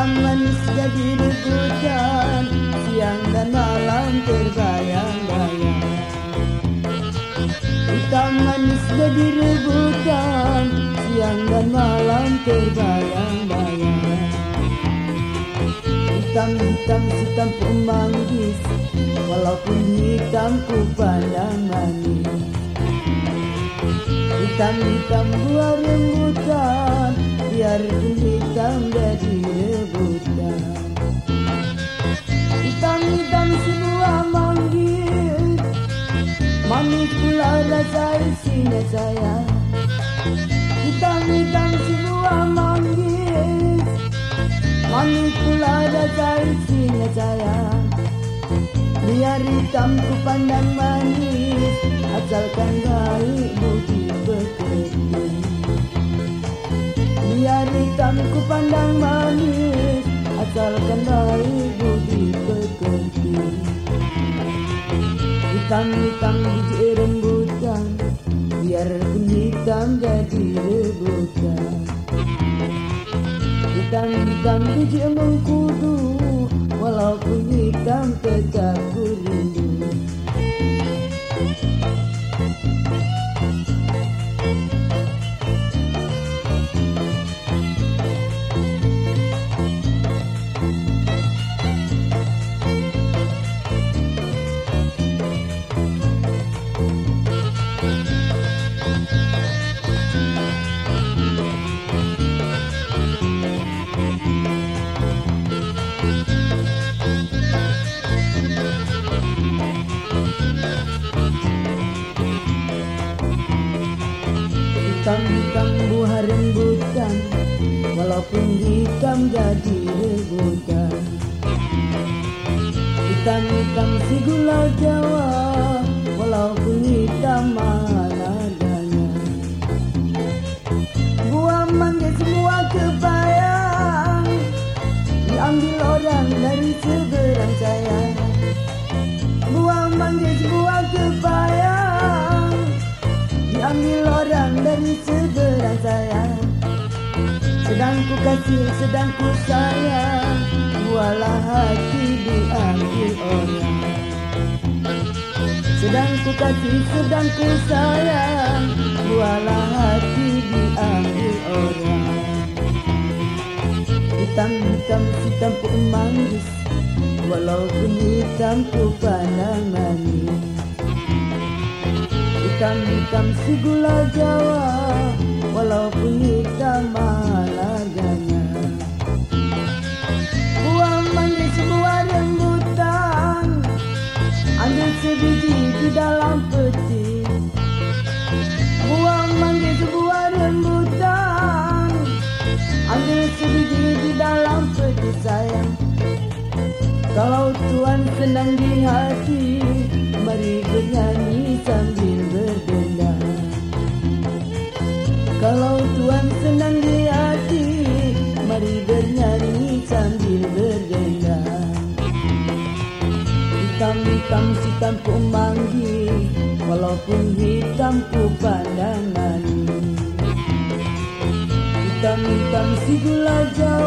Manis jadi rebutan Siang dan malam terbayang-bayang. Hitam manis jadi rebutan. Siang dan malam terbayang-bayang. Hitam-hitam hitam pemanggis Walaupun hitam ku pandang manis. Hitam-hitam buah rembutan. Biarpun hitam jadi rebutan rasa isinya sayang Hitam-hitam sebuah manggis Manis pula rasa isinya sayang Biar hitam ku pandang manis. Asalkan baik budi bekerja. Biar hitam ku pandang manis. Asalkan baik budi bekerja. Hitam-hitam biji Biarpun hitam jadi rebutan. Hitam-hitam biji mengkudu Walaupun hitam tetap Hitam-hitam buah rembutan Walaupun hitam jadi rebutan. Hitam-hitam si gula jawa. Walaupun hitam mahal harganya Buah mangga semua kebayang. Diambil orang dari seberang sayang Buah mangga semua kebayang Diambil orang dari seberang sayang. Sedang ku kasih, sedang ku sayang. Bualah hati diambil orang. Sedang ku kasih, sedang ku sayang. Bualah hati diambil orang. Hitam-hitam hitam ku manggis Walaupun hitam ku pandang manis Hitam-hitam si gula jawa Walaupun hitam mahal Buah manis sebuah rembutan Ambil sebiji di dalam peti. Buah manis sebuah rembutan Ambil sebiji di dalam peti sayang. Kalau Tuhan senang di hati Mari bernyanyi sambil berdendang Hitam-hitam hitam ku manggil Walaupun hitam ku pandang manis Hitam-hitam si gula jawa